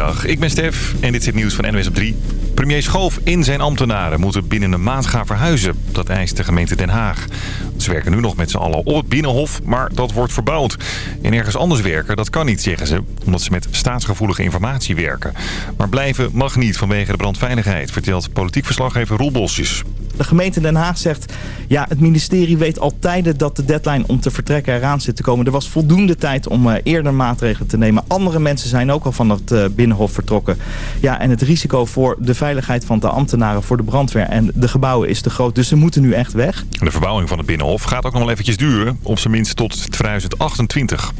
Goedemiddag, ik ben Stef en dit is het nieuws van NWS op 3. Premier Schoof en zijn ambtenaren moeten binnen een maand gaan verhuizen. Dat eist de gemeente Den Haag. Ze werken nu nog met z'n allen op het Binnenhof, maar dat wordt verbouwd. En ergens anders werken, dat kan niet, zeggen ze. Omdat ze met staatsgevoelige informatie werken. Maar blijven mag niet vanwege de brandveiligheid, vertelt politiek verslaggever Roel Bosjes. De gemeente Den Haag zegt, ja, het ministerie weet al tijden dat de deadline om te vertrekken eraan zit te komen. Er was voldoende tijd om uh, eerder maatregelen te nemen. Andere mensen zijn ook al van het uh, Binnenhof vertrokken. Ja, en het risico voor de veiligheid van de ambtenaren, voor de brandweer en de gebouwen is te groot. Dus ze moeten nu echt weg. De verbouwing van het Binnenhof gaat ook nog wel eventjes duren, op zijn minst tot 2028.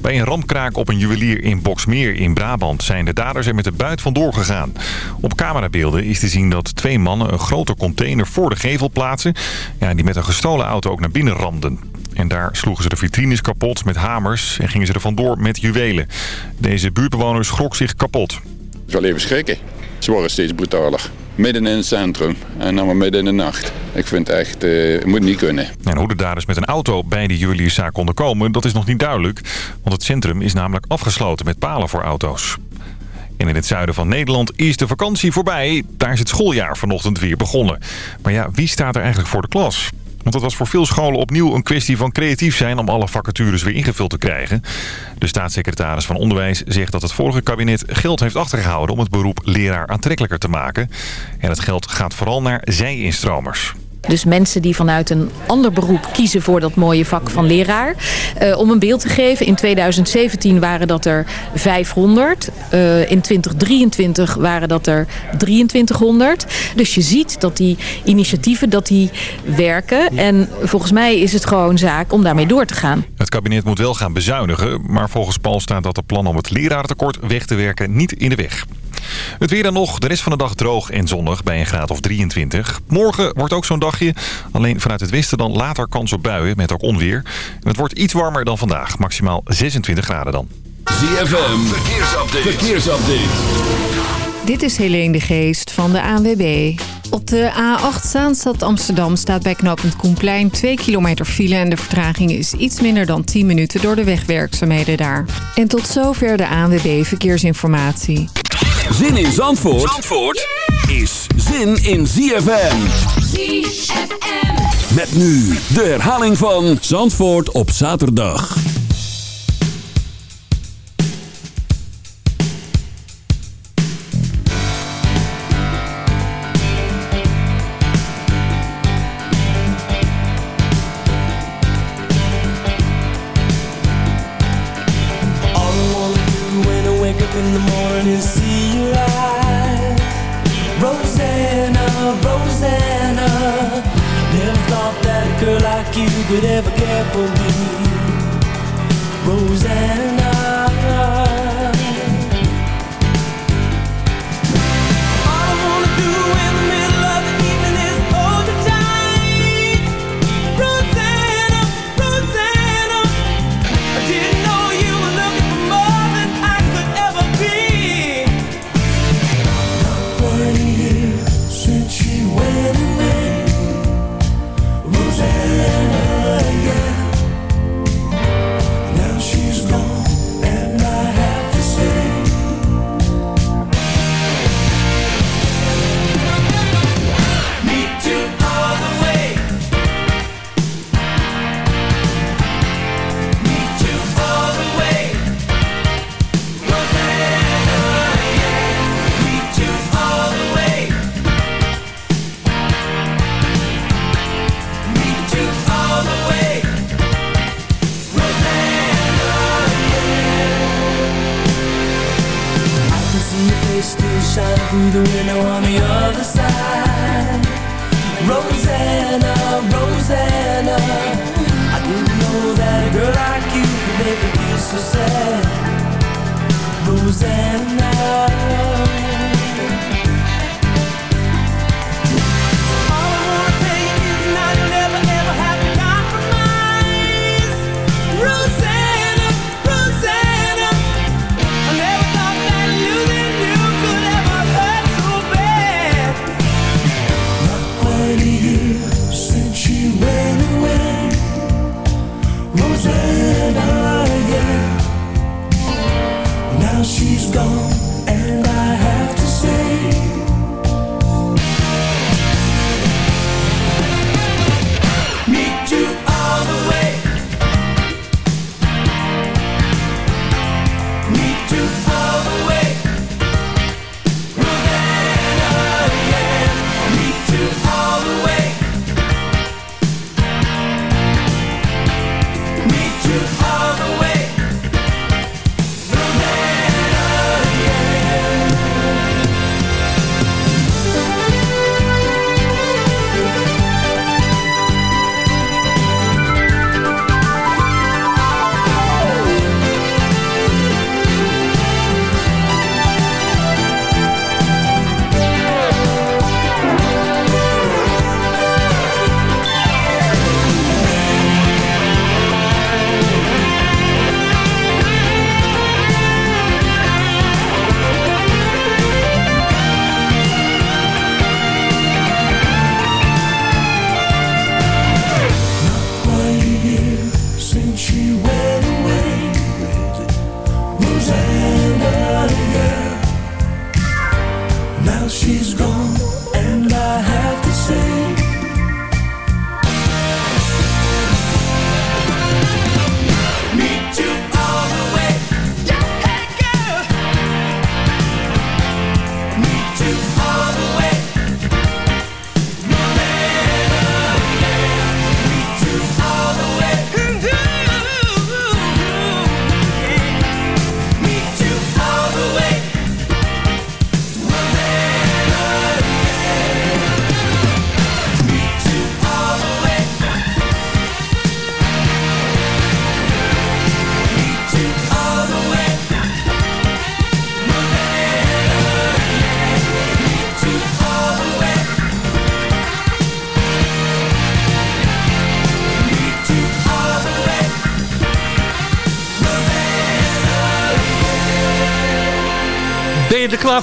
Bij een ramkraak op een juwelier in Boksmeer in Brabant zijn de daders er met de buit vandoor gegaan. Op camerabeelden is te zien dat twee mannen een grote container voor de gevel plaatsen... Ja, die met een gestolen auto ook naar binnen ramden. En daar sloegen ze de vitrines kapot met hamers en gingen ze er vandoor met juwelen. Deze buurtbewoners schrok zich kapot. Het is wel even schrikken. Ze worden steeds brutaler. Midden in het centrum en dan maar midden in de nacht. Ik vind het echt, uh, het moet niet kunnen. En hoe de daders met een auto bij de juwelierszaak konden komen, dat is nog niet duidelijk. Want het centrum is namelijk afgesloten met palen voor auto's. En in het zuiden van Nederland is de vakantie voorbij. Daar is het schooljaar vanochtend weer begonnen. Maar ja, wie staat er eigenlijk voor de klas? Want het was voor veel scholen opnieuw een kwestie van creatief zijn om alle vacatures weer ingevuld te krijgen. De staatssecretaris van Onderwijs zegt dat het vorige kabinet geld heeft achtergehouden om het beroep leraar aantrekkelijker te maken. En het geld gaat vooral naar zij-instromers. Dus mensen die vanuit een ander beroep kiezen voor dat mooie vak van leraar. Uh, om een beeld te geven, in 2017 waren dat er 500. Uh, in 2023 waren dat er 2300. Dus je ziet dat die initiatieven dat die werken. En volgens mij is het gewoon zaak om daarmee door te gaan. Het kabinet moet wel gaan bezuinigen. Maar volgens Paul staat dat de plan om het lerarentekort weg te werken niet in de weg. Het weer dan nog. De rest van de dag droog en zonnig bij een graad of 23. Morgen wordt ook zo'n dagje. Alleen vanuit het westen dan later kans op buien met ook onweer. En het wordt iets warmer dan vandaag. Maximaal 26 graden dan. ZFM. Verkeersupdate. Verkeersupdate. Dit is Helene de Geest van de ANWB. Op de A8 Zaanstad Amsterdam staat bij knooppunt Koenplein 2 kilometer file... en de vertraging is iets minder dan 10 minuten door de wegwerkzaamheden daar. En tot zover de ANWB Verkeersinformatie. Zin in Zandvoort, Zandvoort is zin in ZFM. ZFM. Met nu de herhaling van Zandvoort op zaterdag.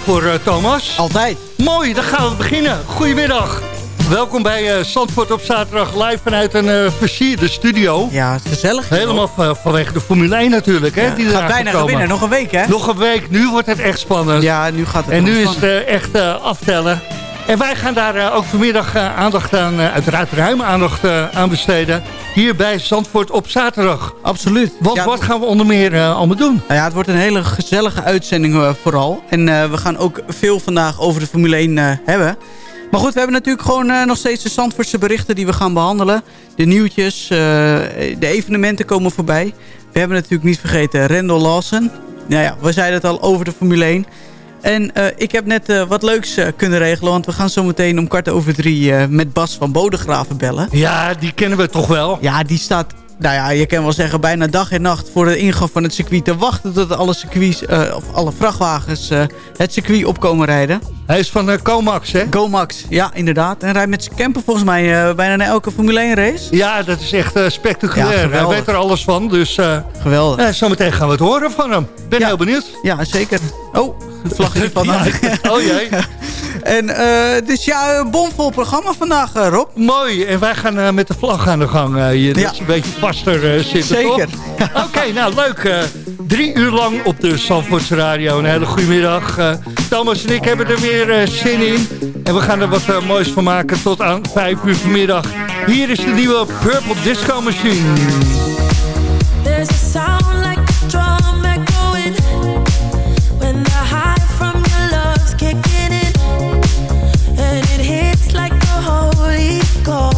Klaar voor, eh, Thomas? Altijd. Mooi, dan gaan we beginnen. Goedemiddag. Welkom bij eh Zandvoort op zaterdag live vanuit een eh versierde studio. Ja, het is gezellig. Helemaal van- vanwege de Formule 1 natuurlijk, hè? die gaat bijna komen. gewinnen. Nog een week, hè? Nog een week, nu wordt het echt spannend. Ja, nu gaat het en nu is het echt aftellen. En wij gaan daar ook vanmiddag aandacht aan, uiteraard ruime aandacht aan besteden. Hier bij Zandvoort op zaterdag. Absoluut. Want Ja, wat gaan we onder meer eh, allemaal doen? Nou ja, het wordt een hele gezellige uitzending eh, vooral. En eh, we gaan ook veel vandaag over de Formule 1 eh, hebben. Maar goed, we hebben natuurlijk gewoon nog steeds de Zandvoortse berichten die we gaan behandelen. De nieuwtjes, de evenementen komen voorbij. We hebben natuurlijk niet vergeten Randall Lawson. Nou ja, we zeiden het al over de Formule 1. En eh, ik heb net eh, wat leuks eh, kunnen regelen. Want we gaan zo meteen om kwart over drie met Bas van Bodegraven bellen. Ja, die kennen we toch wel. Ja, die staat, nou ja, je kan wel zeggen bijna dag en nacht voor de ingang van het circuit te wachten tot alle circuits, of alle vrachtwagens het circuit op komen rijden. Hij is van Comax, hè? Go-Max, ja inderdaad. En rijdt met zijn camper volgens mij bijna naar elke Formule 1 race. Ja, dat is echt spectaculair. Ja, Hij weet er alles van, dus Geweldig. zometeen gaan we het horen van hem. Ben Ja. heel benieuwd. Ja, zeker. Oh, het vlagje is van Ja, oh jee. En eh dus ja, een bomvol programma vandaag, eh, Rob. Mooi, en wij gaan eh, met de vlag aan de gang eh, hier. Ja. Dat is een beetje vaster zitten, Zeker. toch? Oké, nou leuk. eh, drie uur lang op de Zandvoorts Radio. Een hele goede middag. Eh, Thomas en ik hebben er weer eh, zin in. En we gaan er wat moois van maken tot aan vijf uur vanmiddag. Hier is de nieuwe Purple Disco Machine. There's a sound go.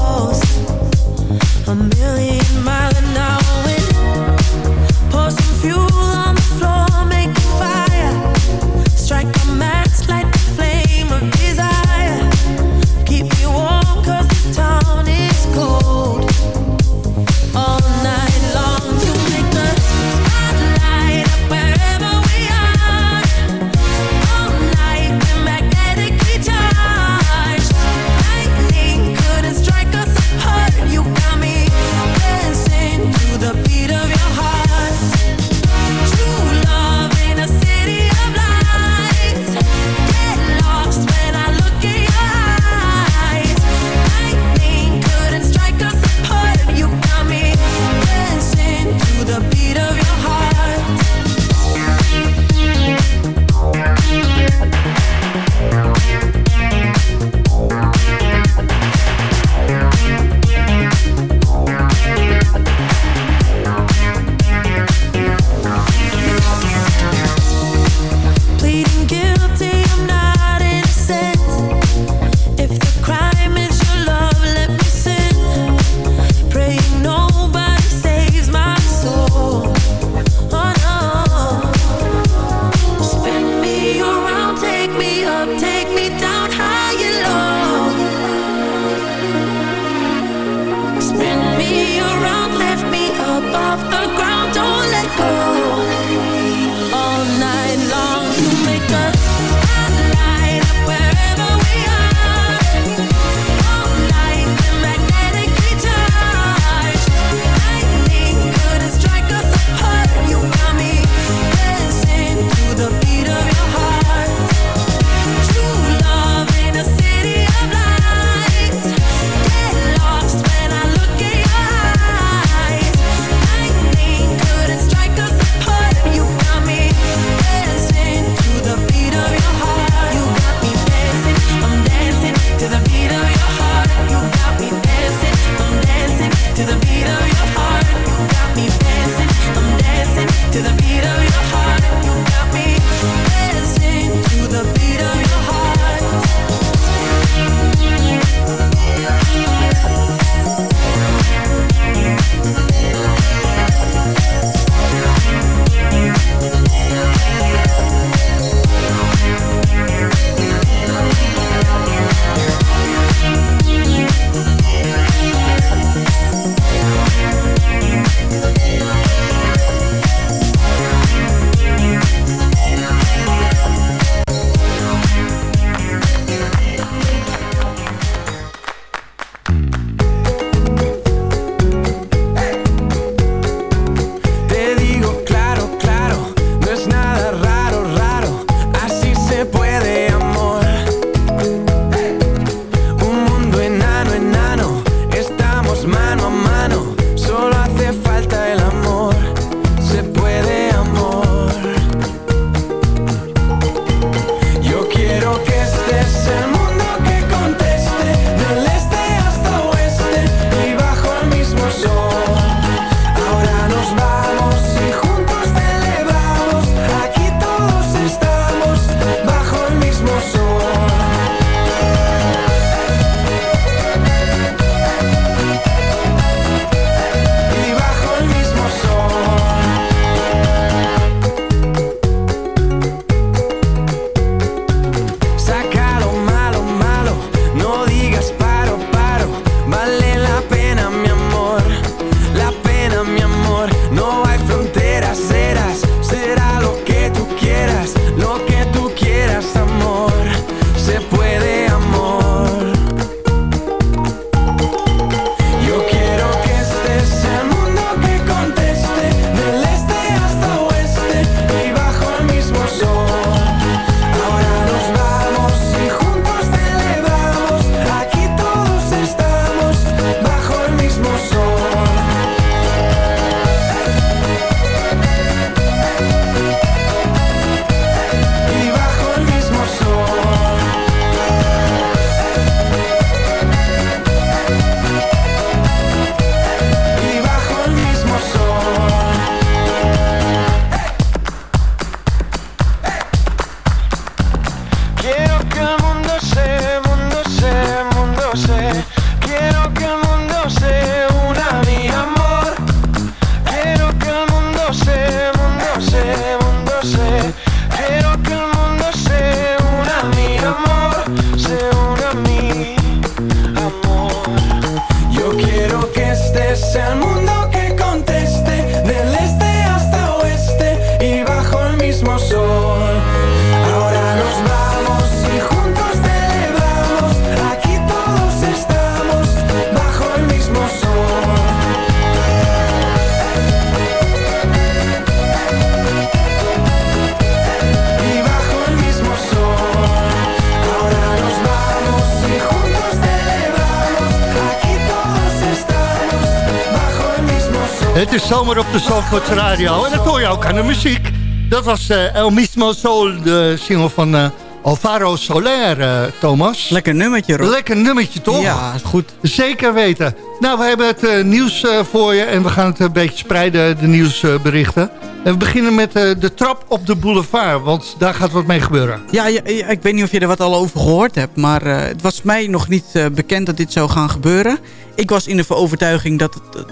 Zandvoorts Radio en dat hoor je ook aan de muziek. Dat was eh, El Mismo Sol, de single van eh, Alvaro Soler, eh, Thomas. Lekker nummertje, Rob. Lekker nummertje, toch? Ja, goed. Zeker weten. Nou, we hebben het nieuws voor je en we gaan het een beetje spreiden, de nieuwsberichten. en we beginnen met de trap op de boulevard, want daar gaat wat mee gebeuren. Ja, ja, ja, ik weet niet of je er wat al over gehoord hebt, maar het was mij nog niet bekend dat dit zou gaan gebeuren. Ik was in de overtuiging dat het,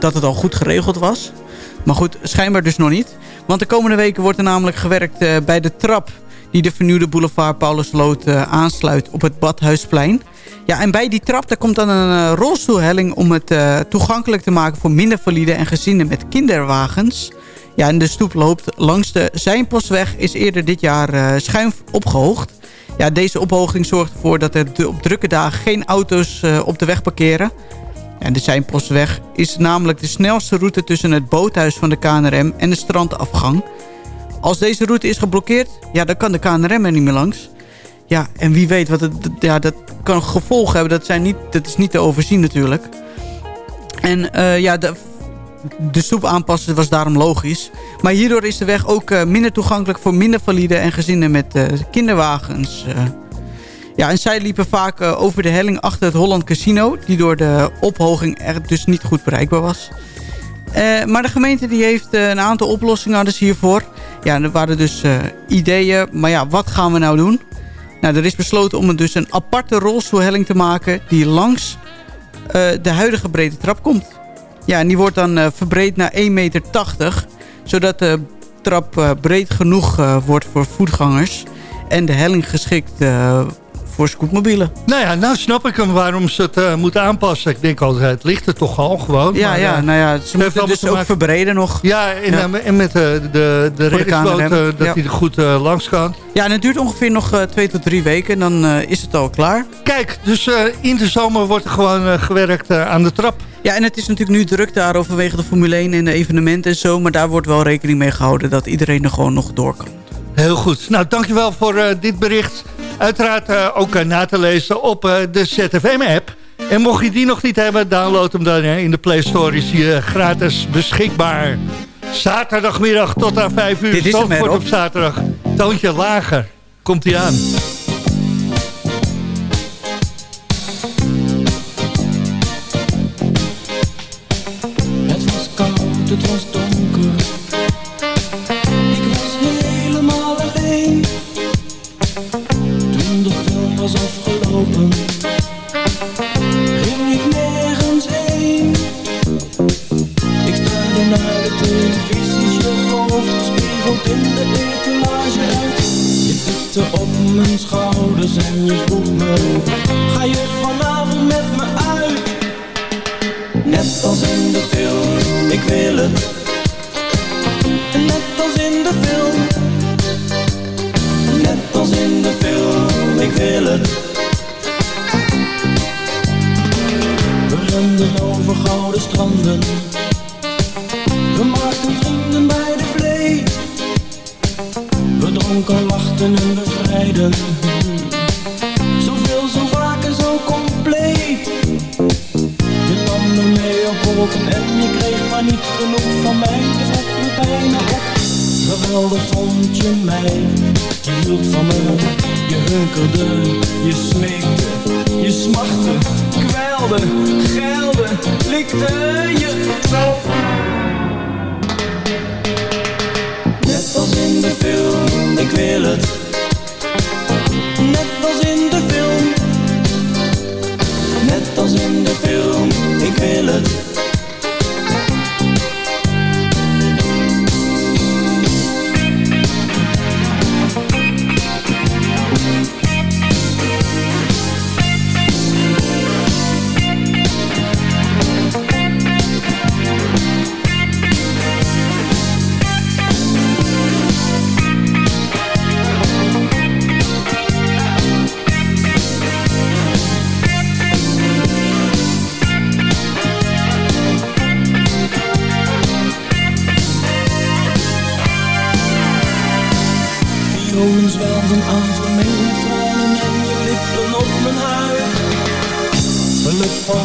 dat het al goed geregeld was. Maar goed, schijnbaar dus nog niet. Want de komende weken wordt er namelijk gewerkt eh, bij de trap die de vernieuwde boulevard Paulusloot eh, aansluit op het Badhuisplein. Ja, en bij die trap daar komt dan een eh, rolstoelhelling om het toegankelijk te maken voor minder valide en gezinnen met kinderwagens. Ja, en de stoep loopt langs de Zijnpostweg, is eerder dit jaar eh, schuin opgehoogd. Ja, deze ophoging zorgt ervoor dat er op drukke dagen geen auto's op de weg parkeren. Ja, de Zijnpostweg is namelijk de snelste route tussen het boothuis van de KNRM en de strandafgang. Als deze route is geblokkeerd, ja, dan kan de KNRM er niet meer langs. Ja, en wie weet wat het, ja, dat kan gevolgen hebben. Dat, zijn niet, dat is niet te overzien natuurlijk. En eh, ja, de, de stoep aanpassen was daarom logisch. Maar hierdoor is de weg ook eh, minder toegankelijk voor minder valide en gezinnen met eh, kinderwagens. Ja, en zij liepen vaak eh, over de helling achter het Holland Casino... die door de ophoging er dus niet goed bereikbaar was. Eh, maar de gemeente die heeft eh, een aantal oplossingen dus hiervoor. Ja, er waren dus ideeën. Maar ja, wat gaan we nou doen? Nou, er is besloten om dus een aparte rolstoelhelling te maken... die langs de huidige brede trap komt. Ja, en die wordt dan verbreed naar 1,80 meter. Zodat de trap breed genoeg wordt voor voetgangers. En de helling geschikt voor scootmobielen. Nou ja, nou snap ik hem waarom ze het eh, moeten aanpassen. Ik denk altijd, het ligt er toch al gewoon. Ja, maar, ja, eh, nou ja, ze moeten allemaal dus ook maken- verbreden nog. Ja, en, Ja. eh, en met de, de, de reddingsboot, dat ja. hij er goed eh, langs kan. Ja, en het duurt ongeveer nog twee tot drie weken. Dan is het al klaar. Kijk, dus in de zomer wordt er gewoon gewerkt aan de trap. Ja, en het is natuurlijk nu druk daar overwege de Formule 1 en de evenementen en zo. Maar daar wordt wel rekening mee gehouden dat iedereen er gewoon nog door kan. Heel goed. Nou, dankjewel voor dit bericht. Uiteraard eh, ook eh, na te lezen op eh, de ZFM-app. En mocht je die nog niet hebben, download hem dan. in de Play Store is eh, gratis beschikbaar. Zaterdagmiddag tot aan 5 uur. Dit is hem, op zaterdag. Toontje lager. Komt hij aan. Mij. Je hield van me, je hunkerde, je smeekte, je smachtte, kwelde, geilde, likte je zo. Net als in de film, ik wil het. Net als in de film. Net als in de film, ik wil het.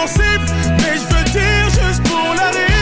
pour. Mais je veux dire juste pour la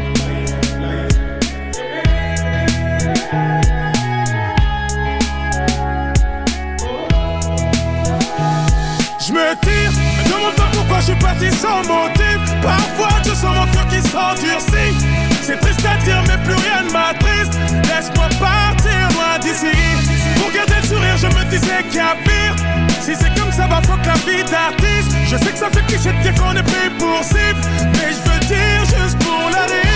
Je me tire, me demande pas pourquoi je suis parti sans motif. Parfois je sens mon cœur qui s'endurcit. C'est triste à dire, mais plus rien ne m'attriste. Laisse-moi partir loin d'ici. Pour garder le sourire, je me disais qu'il y a pire. Si c'est comme ça, va fuck la vie d'artiste. Je sais que ça fait cliché de dire qu'on est pris pour cible. Mais je veux dire juste pour la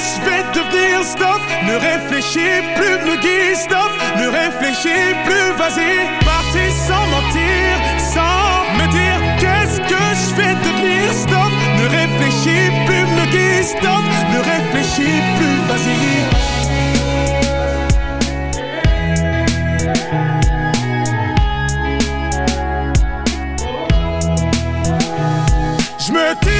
je vais devenir. Stop, ne réfléchis plus, me guide. Stop, ne réfléchis plus, vas-y. Parti sans mentir, sans me dire qu'est-ce que je vais devenir. Stop, ne réfléchis plus, me guide. Stop, ne réfléchis plus, vas-y. Je me tire,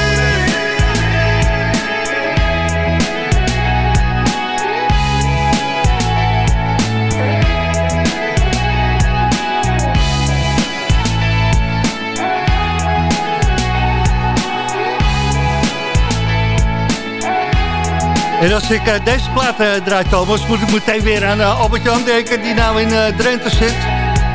En als ik eh, deze plaat uh, draai, Thomas, moet ik meteen weer aan uh, Albert-Jan denken... die nou in Drenthe zit.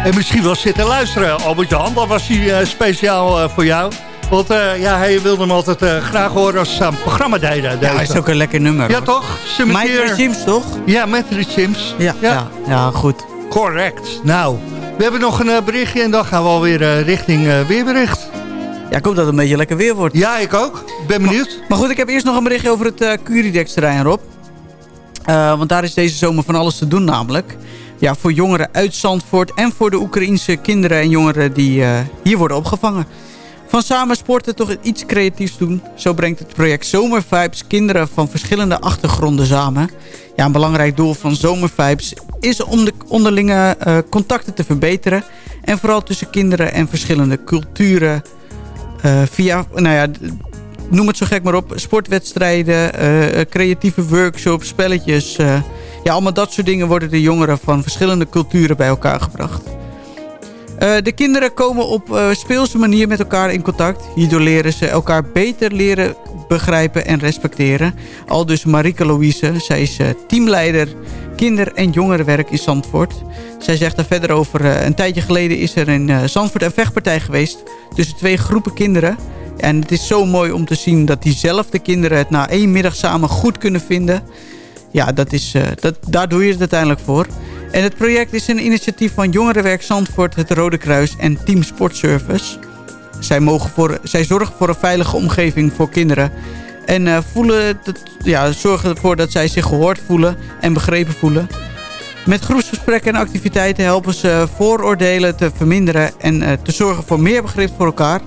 En misschien wel zitten luisteren. Albert-Jan, dat was hij speciaal voor jou. Want ja, hij wilde hem altijd graag horen als ze aan het programma deden. Ja, is ook een lekker nummer. Ja, toch? Met Sims, toch? Ja, met Sims. Ja, ja. ja, ja goed. Correct. Nou, we hebben nog een berichtje en dan gaan we alweer richting weerbericht. Ja, ik hoop dat het een beetje lekker weer wordt. Ja, ik ook. Ik ben benieuwd. Maar goed, ik heb eerst nog een berichtje over het uh, Curidex-terrein, Rob. Uh, want daar is deze zomer van alles te doen namelijk. Ja, voor jongeren uit Zandvoort en voor de Oekraïense kinderen en jongeren die uh, hier worden opgevangen. Van samen sporten toch iets creatiefs doen. Zo brengt het project Zomervibes kinderen van verschillende achtergronden samen. Ja, een belangrijk doel van Zomervibes is om de onderlinge uh, contacten te verbeteren. En vooral tussen kinderen en verschillende culturen. Uh, via, nou ja, noem het zo gek maar op. Sportwedstrijden, uh, creatieve workshops, spelletjes. ja, allemaal dat soort dingen worden de jongeren van verschillende culturen bij elkaar gebracht. De kinderen komen op speelse manier met elkaar in contact. Hierdoor leren ze elkaar beter leren begrijpen en respecteren. Al dus Marike Louise, zij is teamleider kinder- en jongerenwerk in Zandvoort. Zij zegt daar verder over, een tijdje geleden is er in Zandvoort een vechtpartij geweest... tussen twee groepen kinderen. En het is zo mooi om te zien dat diezelfde kinderen het na één middag samen goed kunnen vinden. Ja, dat is, dat, daar doe je het uiteindelijk voor. En het project is een initiatief van Jongerenwerk Zandvoort, het Rode Kruis en Team Sportservice. Zij, mogen voor, zij zorgen voor een veilige omgeving voor kinderen. En uh, voelen ja, zorgen ervoor dat zij zich gehoord voelen en begrepen voelen. Met groepsgesprekken en activiteiten helpen ze vooroordelen te verminderen en uh, te zorgen voor meer begrip voor elkaar.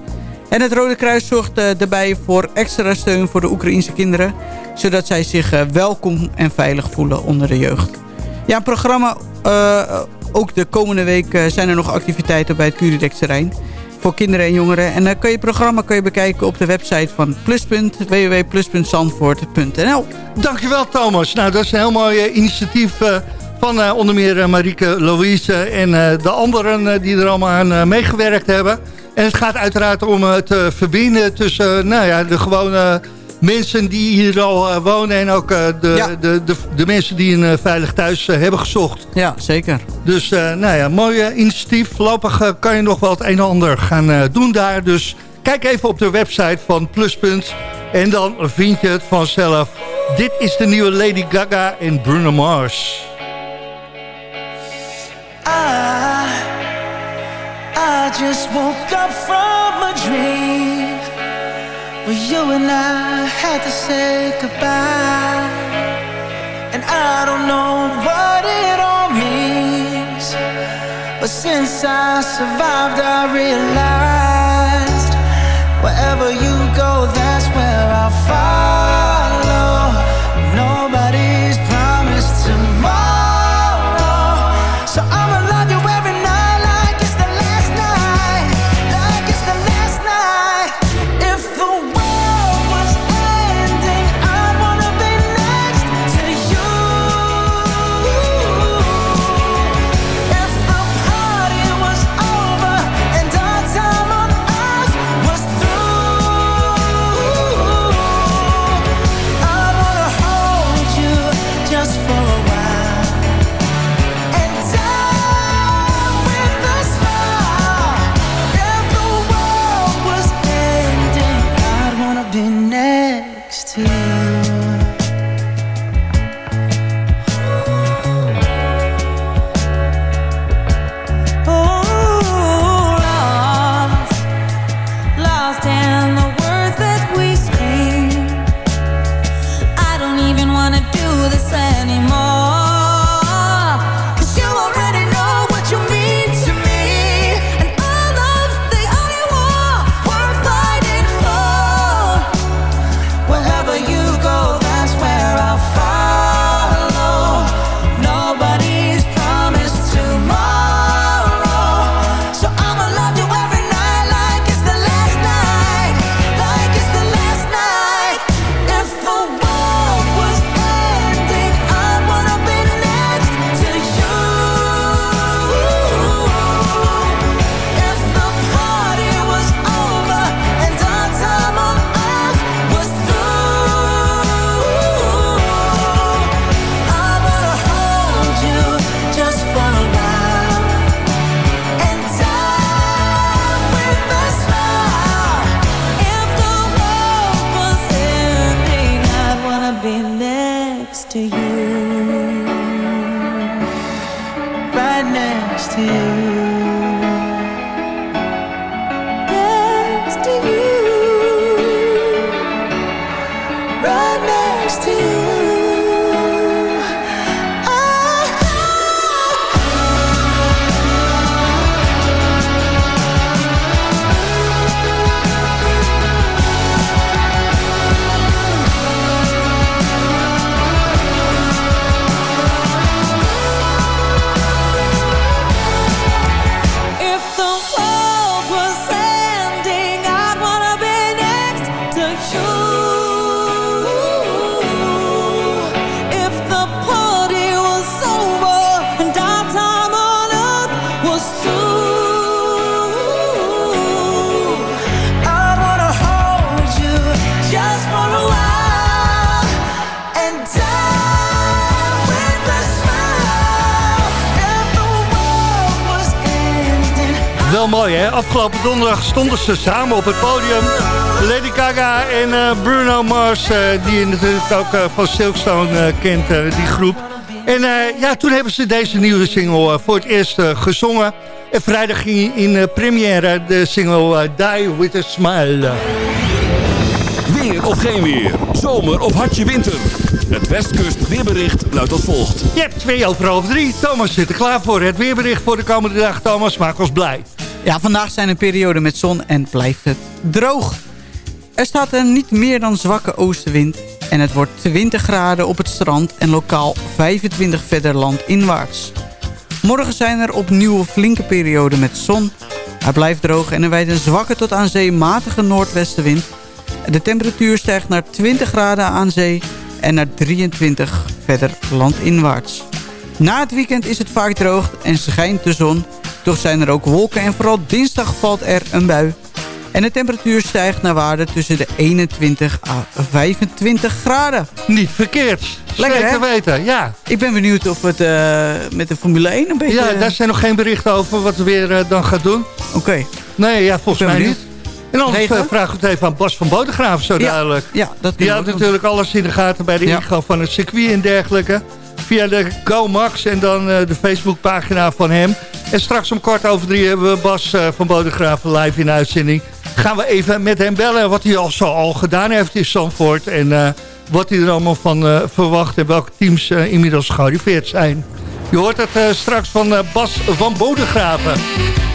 En het Rode Kruis zorgt daarbij voor extra steun voor de Oekraïense kinderen, zodat zij zich welkom en veilig voelen onder de jeugd. Ja, een programma uh, ook de komende week zijn er nog activiteiten bij het Curidex-terrein. Voor kinderen en jongeren. En uh, kan je het programma kan je bekijken op de website van Pluspunt. www.plus.zandvoort.nl Dankjewel Thomas. Nou, dat is een heel mooi initiatief van onder meer Marieke Louise. En de anderen die er allemaal aan meegewerkt hebben. En het gaat uiteraard om het verbinden tussen nou ja, de gewone mensen die hier al uh, wonen... en ook de, ja. de, de, de, mensen die een veilig thuis hebben gezocht. Ja, zeker. Dus nou ja, mooi initiatief. Voorlopig kan je nog wel het een en ander gaan doen daar. Dus kijk even op de website van Pluspunt. En dan vind je het vanzelf. Dit is de nieuwe Lady Gaga en Bruno Mars. I just woke up from a dream Well, you and I had to say goodbye. And I don't know what it all means. But since I survived, I realized wherever you go, that's where I'll follow. Afgelopen donderdag stonden ze samen op het podium. Lady Gaga en eh, Bruno Mars, eh, die je natuurlijk ook eh, van Silkstone kent, die groep. En ja, toen hebben ze deze nieuwe single voor het eerst gezongen. En vrijdag ging in première de single Die With A Smile. Weer of geen weer. Zomer of hartje winter. Het Westkust weerbericht luidt als volgt. Je hebt twee over half drie. Thomas zit er klaar voor. Het weerbericht voor de komende dag. Thomas, maak ons blij. Ja, vandaag zijn een periode met zon en blijft het droog. Er staat een niet meer dan zwakke oostenwind. En het wordt 20 graden op het strand en lokaal 25 verder landinwaarts. Morgen zijn er opnieuw flinke perioden met zon. Hij blijft droog en er wijdt een zwakke tot aan zee matige noordwestenwind. De temperatuur stijgt naar 20 graden aan zee en naar 23 verder landinwaarts. Na het weekend is het vaak droog en schijnt de zon. Toch zijn er ook wolken en vooral dinsdag valt er een bui. En de temperatuur stijgt naar waarde tussen de 21 à 25 graden. Niet verkeerd. Lekker, Zeker hè? weten, ja. Ik ben benieuwd of het eh, met de Formule 1 een beetje... Ja, daar zijn nog geen berichten over wat we weer eh, dan gaat doen. Oké. Nee, ja, volgens mij benieuwd. niet. En anders Regen? eh, vraag ik het even aan Bas van Bodegraven, zo Ja, duidelijk. Ja, dat Die houdt natuurlijk alles in de gaten bij de Ja. ingang van het circuit en dergelijke. Via de GoMax en dan eh, de Facebookpagina van hem. En straks om kwart over drie hebben we Bas eh, van Bodegraven live in uitzending. Gaan we even met hem bellen wat hij al zo al gedaan heeft in Zandvoort. En eh, wat hij er allemaal van verwacht en welke teams inmiddels gearriveerd zijn. Je hoort het straks van Bas van Bodegraven.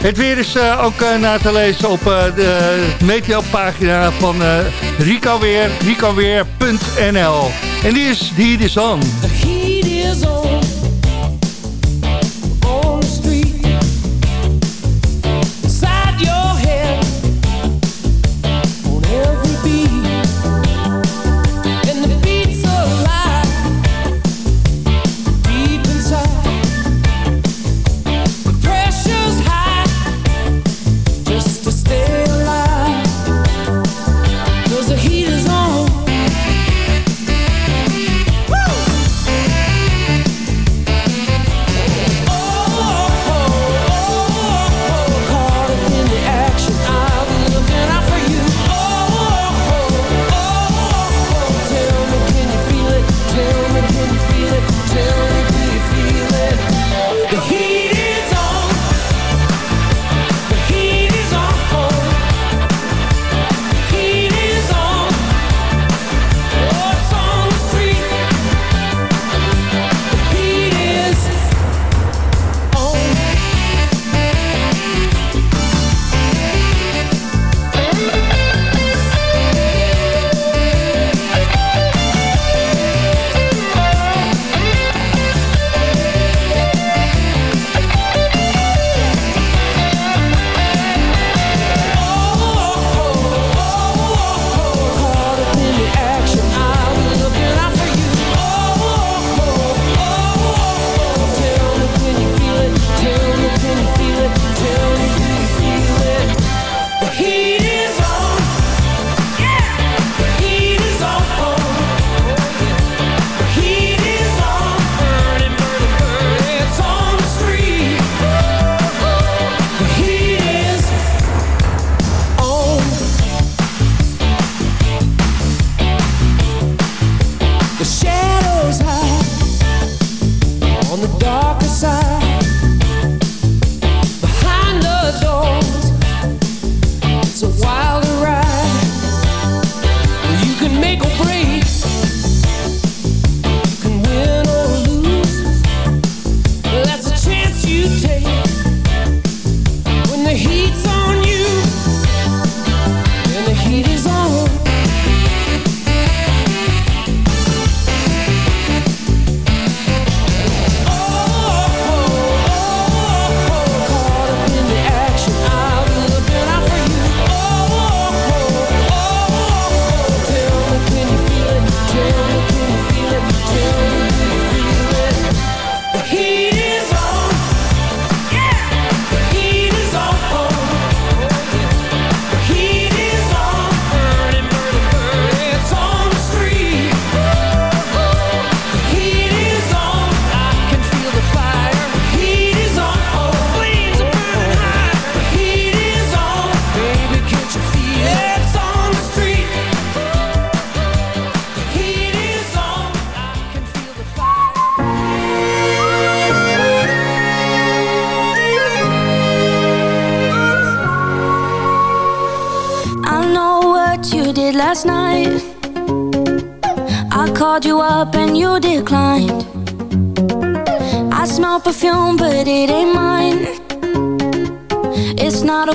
Het weer is ook na te lezen op de meteo-pagina van Rico Weer, ricoweer.nl. En die is, die is on. The heat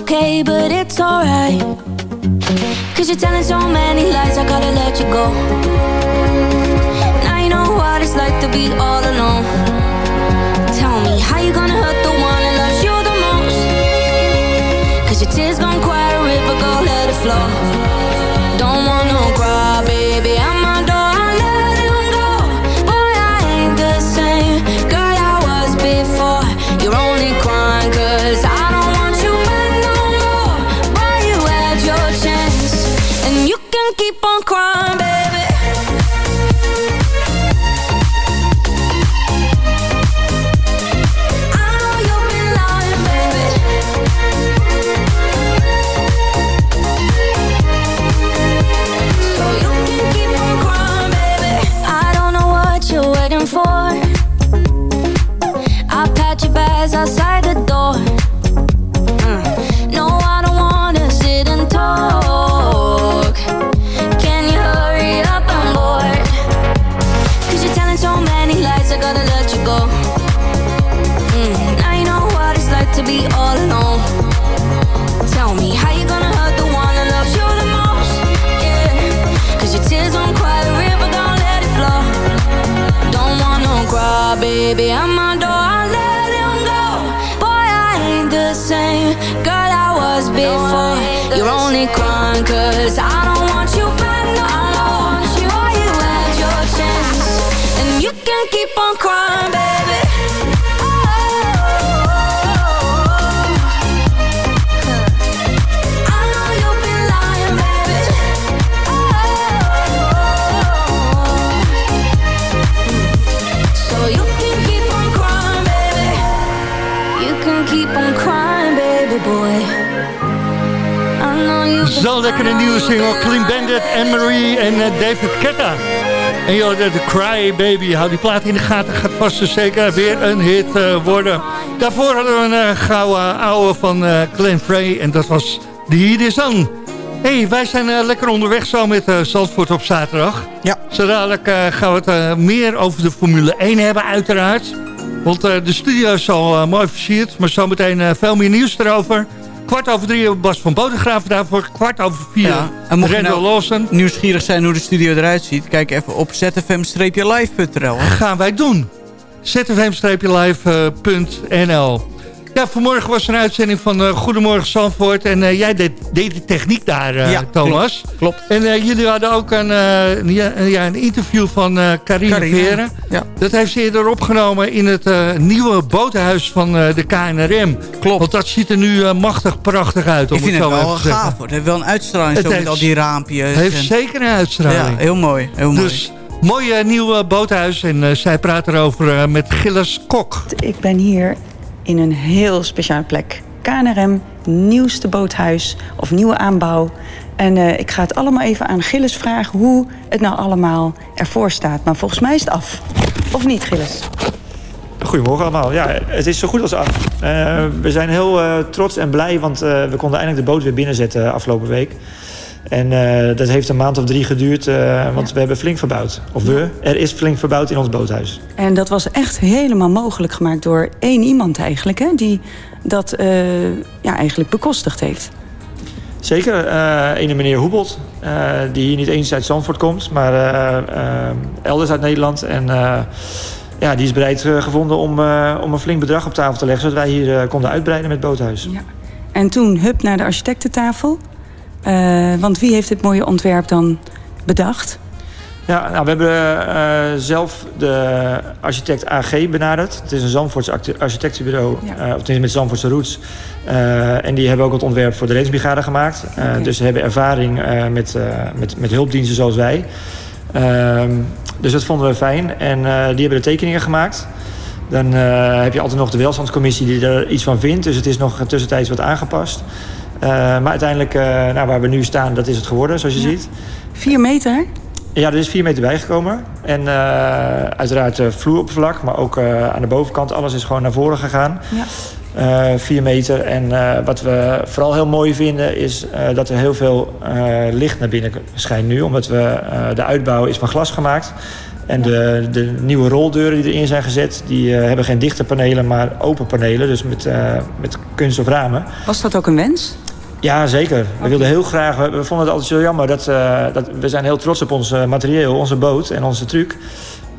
okay, but it's alright. Cause you're telling so many lies, I gotta let you go. Now you know what it's like to be all alone. Tell me, how you gonna hurt the one that loves you the most? Cause your tears gon' quiet a river, go let it flow. Go. Mm. Now you know what it's like to be all alone. Tell me, how you gonna hurt the one that loves you the most? Yeah. Cause your tears won't quiet the river, don't let it flow. Don't want no cry, baby. I'm door, I let him go. Boy, I ain't the same girl I was before. You're only crying cause I don't want you back Zo lekker een nieuwe single. Clean Bandit, Anne-Marie en eh, David Ketta. En joh, de, de Cry Baby, hou die plaat in de gaten. Gaat vast dus zeker weer een hit eh, worden. Daarvoor hadden we een uh, gouden ouwe van uh, Glenn Frey. En dat was The Heat Is On. hey, wij zijn lekker onderweg zo met Zandvoort op zaterdag. Ja. Zo dadelijk uh, gaan we het meer over de Formule 1 hebben uiteraard. Want de studio is al mooi versierd. Maar zometeen veel meer nieuws erover. Kwart over drie Bas van Bodegraven daarvoor. Kwart over vier ja, en mocht Randall nou Lawson. nieuwsgierig zijn hoe de studio eruit ziet... kijk even op zfm-live.nl. Gaan wij doen. zfm-live.nl ja, vanmorgen was er een uitzending van uh, Goedemorgen Zandvoort. En uh, jij deed, deed, de techniek daar, uh, ja, Thomas. Klopt, klopt. En jullie hadden ook een, ja, ja, een interview van Carine, Carine Veren. Ja. Dat heeft ze eerder opgenomen in het nieuwe botenhuis van de KNRM. Klopt. Want dat ziet er nu machtig prachtig uit. Om Ik vind het, het zo wel even te gaaf hoor. Het heeft wel een uitstraling Het zo heeft- met al die raampjes. Het heeft en- zeker een uitstraling. Ja, heel mooi. Heel mooi. Dus mooi eh, nieuw eh, boothuis. En eh, zij praat erover eh, met Gilles Kok. Ik ben hier in een heel speciale plek. KNRM, nieuwste boothuis of nieuwe aanbouw. En eh, ik ga het allemaal even aan Gilles vragen hoe het nou allemaal ervoor staat. Maar volgens mij is het af. Of niet, Gilles? Goedemorgen allemaal. Ja, het is zo goed als af. Eh, we zijn heel eh, trots en blij, want we konden eindelijk de boot weer binnenzetten afgelopen week. En eh, dat heeft een maand of drie geduurd, eh, want we hebben flink verbouwd. Of we, er is flink verbouwd in ons boothuis. En dat was echt helemaal mogelijk gemaakt door één iemand eigenlijk... Hè, die dat eh, ja, eigenlijk bekostigd heeft. Zeker, ene meneer Hoebelt, die hier niet eens uit Zandvoort komt, maar elders uit Nederland. En ja, die is bereid gevonden om, om een flink bedrag op tafel te leggen, zodat wij hier konden uitbreiden met het boothuis. En toen hup naar de architectentafel. Eh, want wie heeft dit mooie ontwerp dan bedacht? Ja, nou, we hebben eh, zelf de architect AG benaderd. Het is een Zandvoorts architectenbureau, Ja. eh, of tenminste met Zandvoortse roots. En die hebben ook het ontwerp voor de reddingsbrigade gemaakt. Dus ze hebben ervaring met, met, met hulpdiensten zoals wij. Ehm, dus dat vonden we fijn. En die hebben de tekeningen gemaakt. Dan heb je altijd nog de welstandscommissie die er iets van vindt. Dus het is nog tussentijds wat aangepast. Eh, maar uiteindelijk, eh, nou, waar we nu staan, dat is het geworden, zoals je ziet. Vier meter? Ja, er is 4 meter bijgekomen. En eh, uiteraard vloeroppervlak, maar ook aan de bovenkant. Alles is gewoon naar voren gegaan. Ja. 4 meter. En wat we vooral heel mooi vinden is dat er heel veel licht naar binnen schijnt nu. Omdat we, de uitbouw is van glas gemaakt. En de, de nieuwe roldeuren die erin zijn gezet, die hebben geen dichte panelen, maar open panelen. Dus met, met kunststof ramen. Was dat ook een wens? Ja, zeker. We wilden heel graag. We, we vonden het altijd zo jammer dat, eh, dat we zijn heel trots op ons eh, materieel, onze boot en onze truc.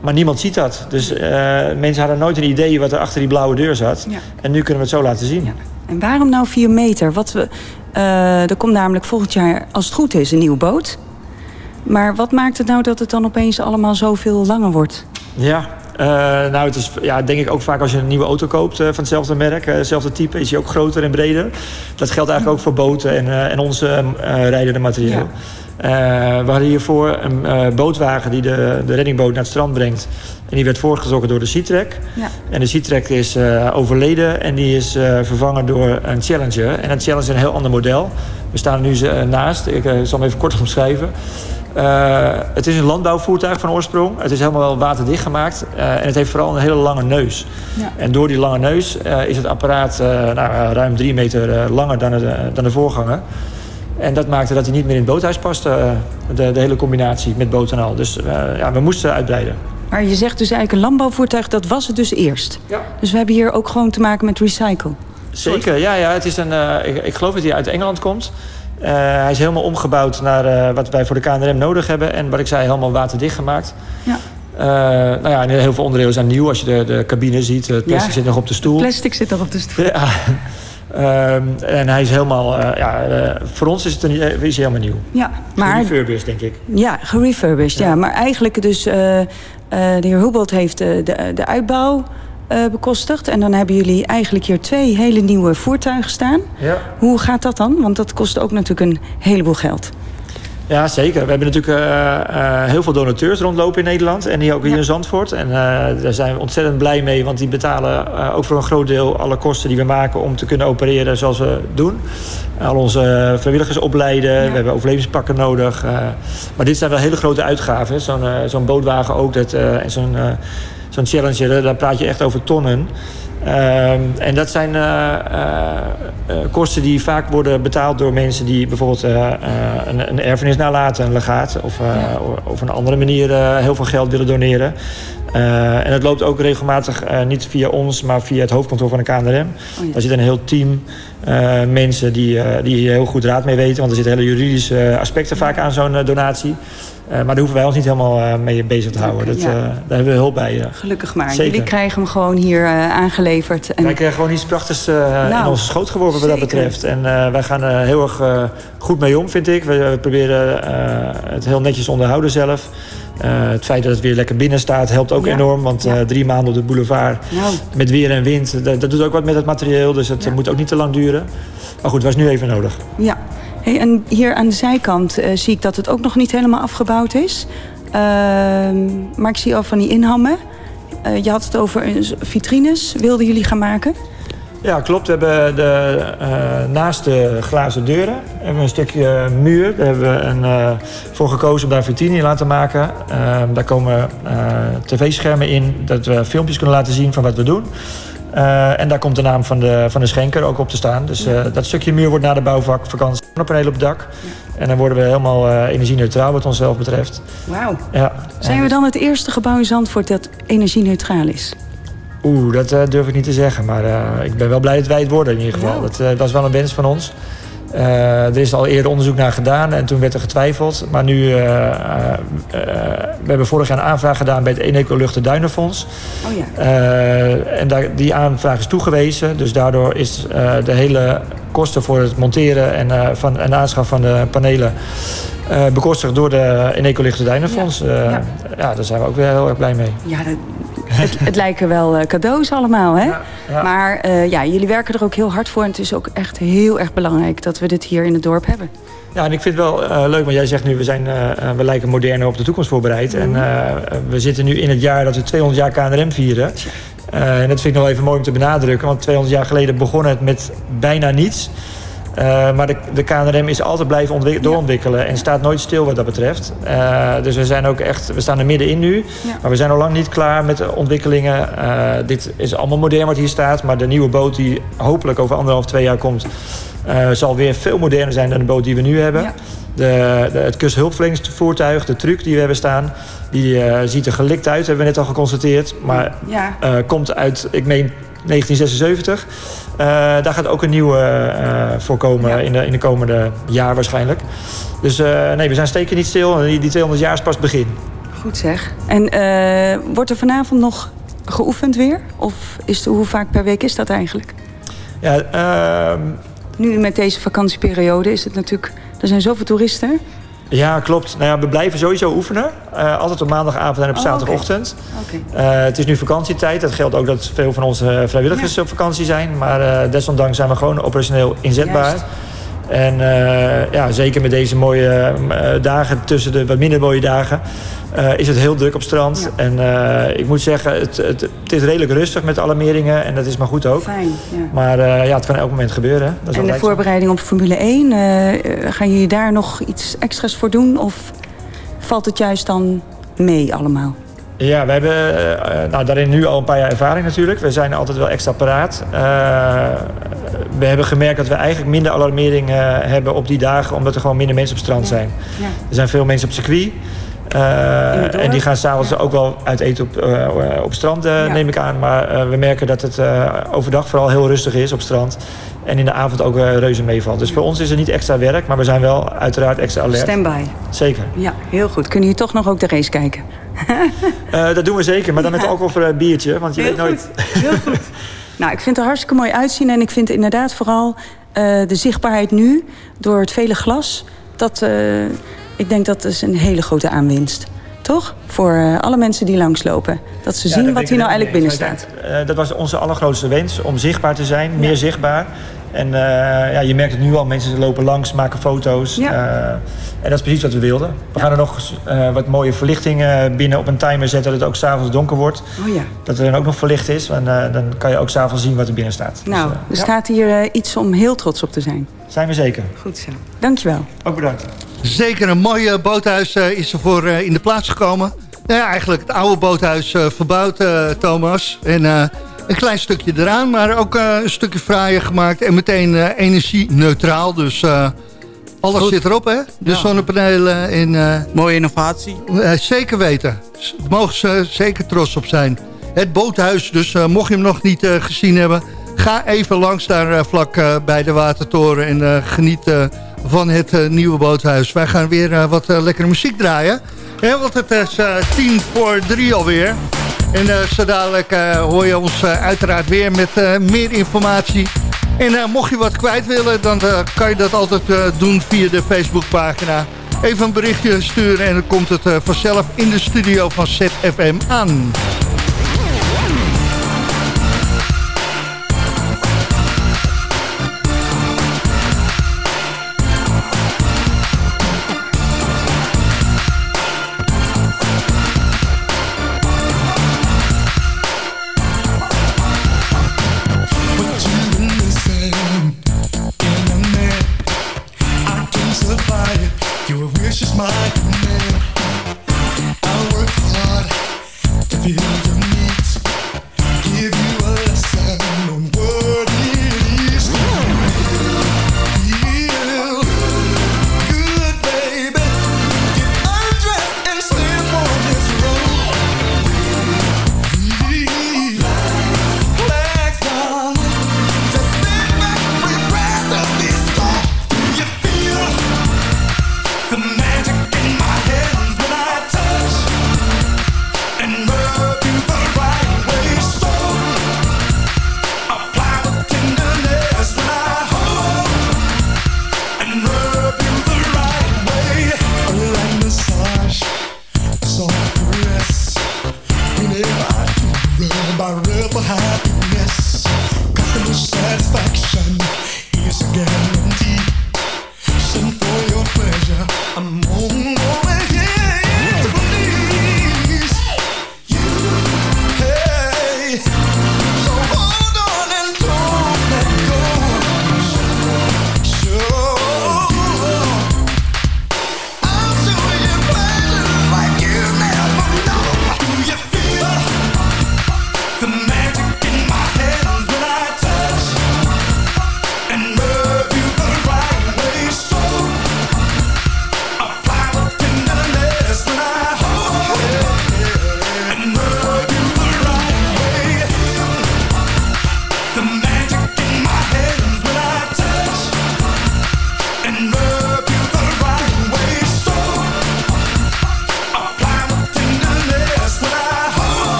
Maar niemand ziet dat. Dus eh, mensen hadden nooit een idee wat er achter die blauwe deur zat. Ja. En nu kunnen we het zo laten zien. En waarom nou 4 meter? Wat we, er komt namelijk volgend jaar, als het goed is, een nieuwe boot. Maar wat maakt het nou dat het dan opeens allemaal zoveel langer wordt? Ja, nou het is ja, denk ik ook vaak als je een nieuwe auto koopt eh, van hetzelfde merk, eh, hetzelfde type, is die ook groter en breder. Dat geldt eigenlijk ook voor boten en, eh, en onze eh rijdende materieel. Eh, we hadden hiervoor een eh, bootwagen die de, de reddingboot naar het strand brengt. En die werd voortgetrokken door de Seatrack. Ja. En de Seatrack is eh, overleden en die is eh, vervangen door een Challenger. En een Challenger is een heel ander model. We staan er nu eh, naast. Ik eh, zal hem even kort omschrijven. Eh, het is een landbouwvoertuig van oorsprong. Het is helemaal waterdicht gemaakt. eh, en het heeft vooral een hele lange neus. Ja. En door die lange neus eh, is het apparaat nou, ruim drie meter langer dan de, dan de voorganger. En dat maakte dat hij niet meer in het boothuis paste, de, de hele combinatie met boot en al. Dus ja, we moesten uitbreiden. Maar je zegt dus eigenlijk een landbouwvoertuig, dat was het dus eerst. Ja. Dus we hebben hier ook gewoon te maken met recycle. Zeker, ja, ja. Het is een, ik, ik geloof dat hij uit Engeland komt. Eh, hij is helemaal omgebouwd naar eh, wat wij voor de KNRM nodig hebben. En wat ik zei, helemaal waterdicht gemaakt. Ja. Eh, nou ja, heel veel onderdelen zijn nieuw. Als je de, de cabine ziet, het plastic Ja. zit nog op de stoel. Plastic zit er op de stoel. Ja. Ehm, en hij is helemaal, ja, voor ons is, het een, is hij helemaal nieuw. Ja, maar Refurbished, denk ik. Ja, gerefurbished, ja. Maar eigenlijk dus, de heer Hubelt heeft de, de uitbouw bekostigd. En dan hebben jullie eigenlijk hier twee hele nieuwe voertuigen staan. Ja. Hoe gaat dat dan? Want dat kost ook natuurlijk een heleboel geld. Ja, zeker. We hebben natuurlijk eh, eh, heel veel donateurs rondlopen in Nederland. En die ook hier in Zandvoort. En eh, daar zijn we ontzettend blij mee. Want die betalen eh, ook voor een groot deel alle kosten die we maken om te kunnen opereren zoals we doen. Al onze vrijwilligers opleiden. We hebben overlevingspakken nodig. eh. maar dit zijn wel hele grote uitgaven. Zo'n eh, zo'n bootwagen ook. Dat, eh, en zo'n eh, zo'n Challenger, daar- praat je echt over tonnen. Ehm, en dat zijn eh, eh, eh, kosten die vaak worden betaald door mensen die bijvoorbeeld een, een erfenis nalaten, een legaat, of, op een andere manier heel veel geld willen doneren. En het loopt ook regelmatig niet via ons, maar via het hoofdkantoor van de KNRM. ja. Daar zit een heel team mensen die, die hier heel goed raad mee weten. Want er zitten hele juridische aspecten vaak aan zo'n donatie. Eh, maar daar hoeven wij ons niet helemaal eh, mee bezig te houden. Dat, ja. eh, daar hebben we hulp bij. Gelukkig maar. Zeker. Jullie krijgen hem gewoon hier aangeleverd. En... Wij krijgen gewoon iets prachtigs in Nou, onze schoot geworpen wat dat betreft. En wij gaan er heel erg goed mee om, vind ik. We, we proberen het heel netjes onderhouden zelf. Het feit dat het weer lekker binnen staat helpt ook Ja. enorm. Want drie maanden op de boulevard Nou. met weer en wind, dat, dat doet ook wat met het materieel. Dus het moet ook niet te lang duren. Maar goed, het was nu even nodig. Ja. En hier aan de zijkant eh, zie ik dat het ook nog niet helemaal afgebouwd is. Ehm, maar ik zie al van die inhammen. Eh, je had het over vitrines. Wilden jullie gaan maken? Ja, klopt. We hebben de, eh, naast de glazen deuren hebben we een stukje muur. Daar hebben we een, voor gekozen om daar vitrine in laten maken. Ehm, daar komen tv-schermen in, dat we filmpjes kunnen laten zien van wat we doen. Eh, en daar komt de naam van de, van de schenker ook op te staan. Dus eh, dat stukje muur wordt na de bouwvakvakantie zonnepanelen op het dak. En dan worden we helemaal eh energie-neutraal wat onszelf betreft. Wauw. Ja. Zijn we dan het eerste gebouw in Zandvoort dat energie-neutraal is? Oeh, dat durf ik niet te zeggen. Maar ik ben wel blij dat wij het worden in ieder geval. Dat was wel een wens van ons. Eh, er is al eerder onderzoek naar gedaan en toen werd er getwijfeld. Maar nu, eh, we hebben vorig jaar een aanvraag gedaan bij het Eneco Luchten Duinenfonds. Oh ja. En daar, die aanvraag is toegewezen. Dus daardoor is de hele kosten voor het monteren en, van, en de aanschaf van de panelen... bekostigd door de Eneco Luchten Duinenfonds. Ja. ja, daar zijn we ook weer heel erg blij mee. Ja, dat, het, het lijken wel eh, cadeaus allemaal, hè? ja. Maar eh, ja, jullie werken er ook heel hard voor. En het is ook echt heel erg belangrijk dat we dit hier in het dorp hebben. Ja, en ik vind het wel eh, leuk, want jij zegt nu, we, zijn, we lijken moderner op de toekomst voorbereid. En eh, we zitten nu in het jaar dat we 200 jaar KNRM vieren. En dat vind ik nog even mooi om te benadrukken, want 200 jaar geleden begon het met bijna niets. Eh, maar de, de KNRM is altijd blijven ontwik- doorontwikkelen en staat nooit stil wat dat betreft. Eh, dus we zijn ook echt, we staan er middenin nu. Maar we zijn al lang niet klaar met de ontwikkelingen. Eh, dit is allemaal modern wat hier staat. Maar de nieuwe boot die hopelijk over anderhalf, twee jaar komt... zal weer veel moderner zijn dan de boot die we nu hebben. De, de, het kusthulpverleningsvoertuig, de truck die we hebben staan... die ziet er gelikt uit, hebben we net al geconstateerd. Maar Ja. komt uit, ik meen, 1976. Eh, daar gaat ook een nieuwe eh voorkomen in, de, in de komende jaar waarschijnlijk. Dus eh, nee, we zijn steken niet stil. Die, die 200 jaar is pas het begin. Goed zeg. En wordt er vanavond nog geoefend weer? Of is de, hoe vaak per week is dat eigenlijk? Ja, ehm, Nu met deze vakantieperiode is het natuurlijk... Er zijn zoveel toeristen. Ja, klopt. Nou ja, we blijven sowieso oefenen. Eh, altijd op maandagavond en op Oh, zaterdagochtend. Oké. Eh, het is nu vakantietijd. Dat geldt ook dat veel van onze vrijwilligers op vakantie zijn. Maar eh, desondanks zijn we gewoon operationeel inzetbaar. Juist. En eh, ja, zeker met deze mooie eh, dagen tussen de wat minder mooie dagen... eh, is het heel druk op strand. En ik moet zeggen, het, het, het is redelijk rustig met alarmeringen. En dat is maar goed ook. Fijn, ja. Maar ja, het kan elk moment gebeuren. Dat is en de voorbereiding op Formule 1, eh, eh, gaan jullie daar nog iets extra's voor doen? Of valt het juist dan mee allemaal? Ja, we hebben eh, nou, daarin nu al een paar jaar ervaring natuurlijk. We zijn altijd wel extra paraat. Eh, we hebben gemerkt dat we eigenlijk minder alarmering eh, hebben op die dagen... omdat er gewoon minder mensen op strand zijn. Ja. Er zijn veel mensen op circuit. Eh, en die gaan s'avonds ook wel uit eten op, eh, op strand, eh, Ja. neem ik aan. Maar eh, we merken dat het eh, overdag vooral heel rustig is op strand. En in de avond ook eh, reuze meevalt. Dus voor ons is er niet extra werk, maar we zijn wel uiteraard extra alert. Standby. Zeker. Ja, heel goed. Kunnen jullie toch nog ook de race kijken? Eh, dat doen we zeker, maar dan met alcohol voor een biertje. Want je Heel weet nooit... Heel goed. Nou, ik vind het er hartstikke mooi uitzien. En ik vind inderdaad vooral eh, de zichtbaarheid nu, door het vele glas... Dat, eh, ik denk dat is een hele grote aanwinst. Toch? Voor alle mensen die langslopen. Dat ze Ja, zien wat hier nou eigenlijk binnen staat. Dat was onze allergrootste wens, om zichtbaar te zijn, meer zichtbaar. En eh, ja, je merkt het nu al, mensen lopen langs, maken foto's. Ja. Eh, en dat is precies wat we wilden. We gaan er nog eh, wat mooie verlichting eh, binnen op een timer zetten... dat het ook s'avonds donker wordt. Oh ja. Dat er dan ook nog verlicht is. En eh, dan kan je ook s'avonds zien wat er binnen staat. Nou, Dus, er ja, staat hier eh, iets om heel trots op te zijn. zijn we zeker. Goed zo. Dankjewel. Ook bedankt. Zeker een mooi eh, boothuis eh, is er voor eh, in de plaats gekomen. Nou ja, eigenlijk het oude boothuis eh, verbouwd, eh, Thomas. En eh, een klein stukje eraan, maar ook eh, een stukje fraaier gemaakt. En meteen eh, energie-neutraal. Dus eh, alles Goed. zit erop, hè? De Ja. zonnepanelen en... eh, Mooie innovatie. zeker weten. Daar mogen ze zeker trots op zijn. Het boothuis, dus mocht je hem nog niet gezien hebben... ga even langs daar vlak bij de Watertoren... en geniet van het nieuwe boothuis. Wij gaan weer wat lekkere muziek draaien. Hè, want het is tien voor drie alweer. En eh, zo dadelijk eh, hoor je ons eh, uiteraard weer met meer informatie... En mocht je wat kwijt willen, dan kan je dat altijd doen via de Facebookpagina. Even een berichtje sturen en dan komt het vanzelf in de studio van ZFM aan.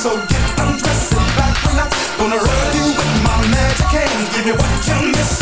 So get undressed and back relax. Gonna rub you with my magic hand. Give you what you're missing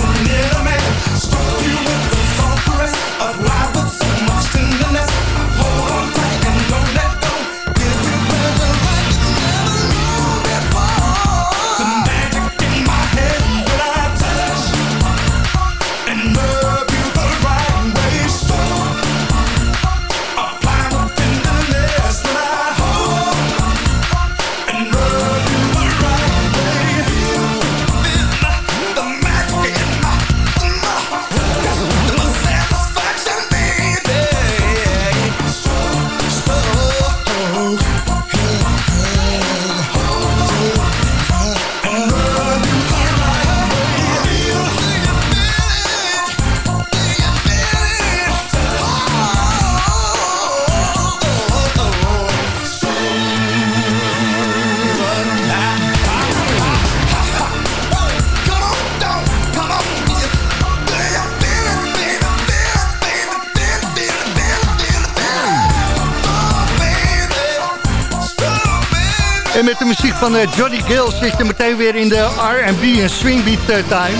eh, Johnny Gill zit je meteen weer in de R&B en swingbeat eh, time.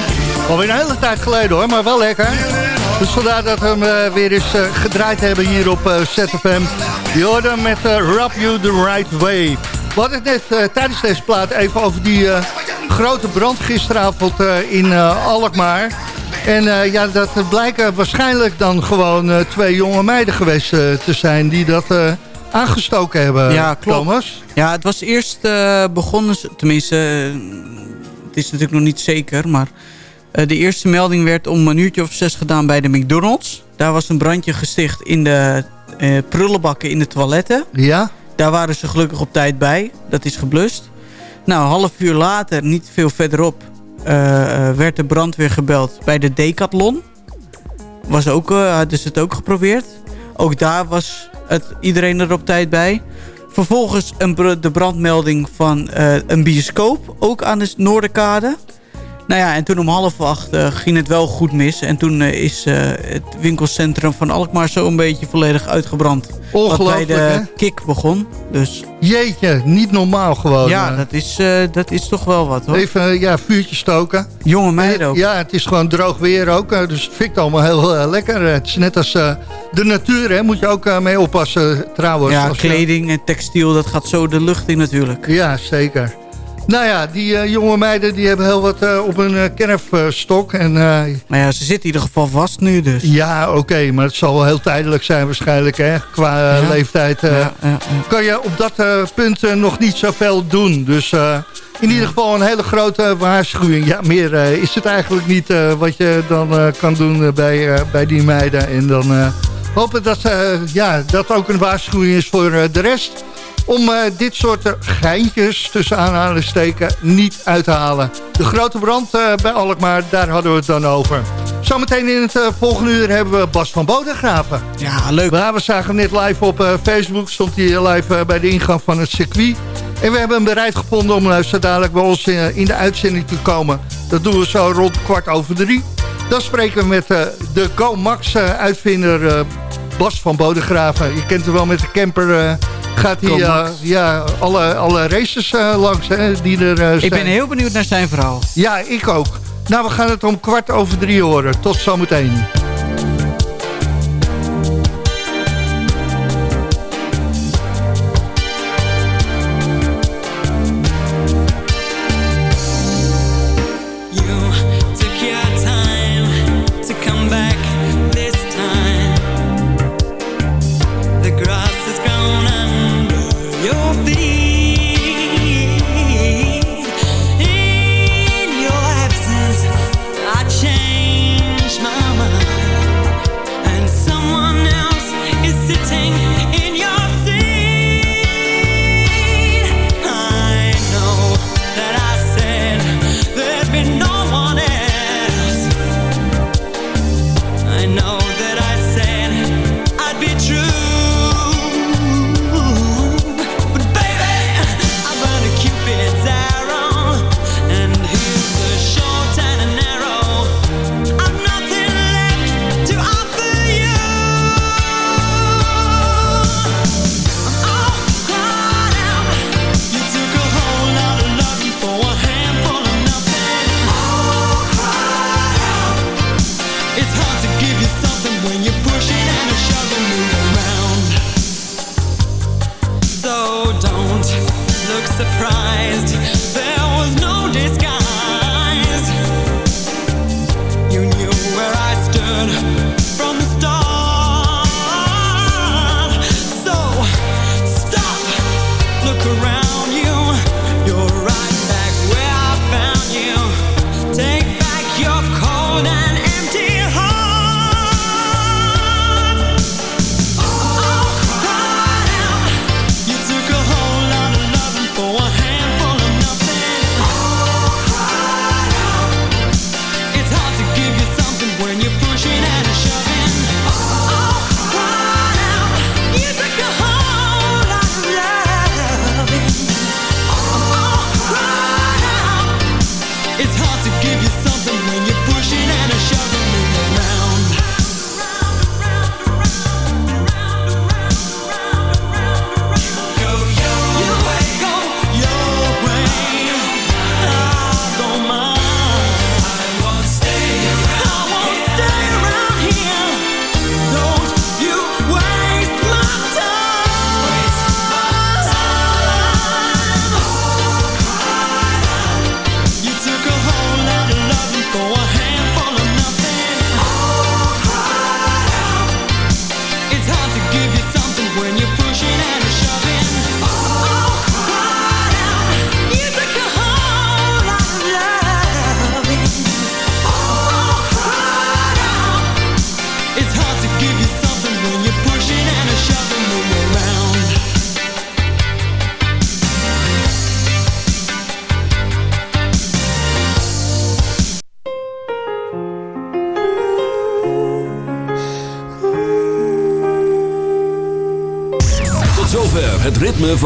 Alweer een hele tijd geleden hoor, maar wel lekker. Dus vandaar dat we hem eh, weer eens gedraaid hebben hier op ZFM. Je hoorde met Rub You The Right Way. We hadden het net tijdens deze plaat even over die grote brand gisteravond in Alkmaar. En ja, dat blijken waarschijnlijk dan gewoon twee jonge meiden geweest te zijn die dat aangestoken hebben, Ja, klopt. Thomas. Ja, het was eerst eh, begonnen, tenminste, eh, het is natuurlijk nog niet zeker, maar eh, de eerste melding werd om een uurtje of zes gedaan bij de McDonald's. Daar was een brandje gesticht in de prullenbakken in de toiletten. Ja? Daar waren ze gelukkig op tijd bij. Dat is geblust. Nou, een half uur later, niet veel verderop, werd de brandweer gebeld bij de Decathlon. Was ook, eh, hadden ze het ook geprobeerd. Ook daar was het, iedereen er op tijd bij. Vervolgens een, de brandmelding van eh, een bioscoop, ook aan de Noorderkade. Nou ja, en toen om half acht eh, ging het wel goed mis. En toen eh, is eh, het winkelcentrum van Alkmaar zo een beetje volledig uitgebrand. Wat bij Ongelooflijk, de hè? kick begon. Dus Jeetje, niet normaal gewoon. ja, dat is, dat is toch wel wat hoor. Even ja, vuurtje stoken. Jonge meiden ook. Ja, het is gewoon droog weer ook. Dus het fikt allemaal heel lekker. Het is net als de natuur, hè. Moet je ook mee oppassen trouwens. Ja, Als je- kleding en textiel, dat gaat zo de lucht in natuurlijk. Ja, zeker. Nou ja, die eh, jonge meiden die hebben heel wat eh, op hun uh, kerfstok. en, Maar ja, ze zitten in ieder geval vast nu dus. ja, oké, maar het zal wel heel tijdelijk zijn waarschijnlijk. Hè? Qua Ja. leeftijd Ja, ja, ja. kan je op dat punt nog niet zoveel doen. Dus in ieder geval een hele grote waarschuwing. Ja, meer is het eigenlijk niet wat je dan kan doen bij, bij die meiden. En dan hopen dat ja, dat ook een waarschuwing is voor de rest. Om eh, dit soort eh, geintjes tussen aanhalingstekens niet uit te halen. De grote brand eh, bij Alkmaar, daar hadden we het dan over. Zometeen in het volgende uur hebben we Bas van Bodegraven. Ja, leuk. We zagen hem net live op Facebook. Stond hij live bij de ingang van het circuit. En we hebben hem bereid gevonden om zo dadelijk bij ons in de uitzending te komen. Dat doen we zo rond kwart over drie. Dan spreken we met uh, de Go Max uitvinder Bas van Bodegraven. Je kent hem wel met de camper. Gaat hij ja, alle, alle races langs hè, die er zijn. Ik ben heel benieuwd naar zijn verhaal. Ja, ik ook. Nou, we gaan het om kwart over drie horen. Tot zometeen. my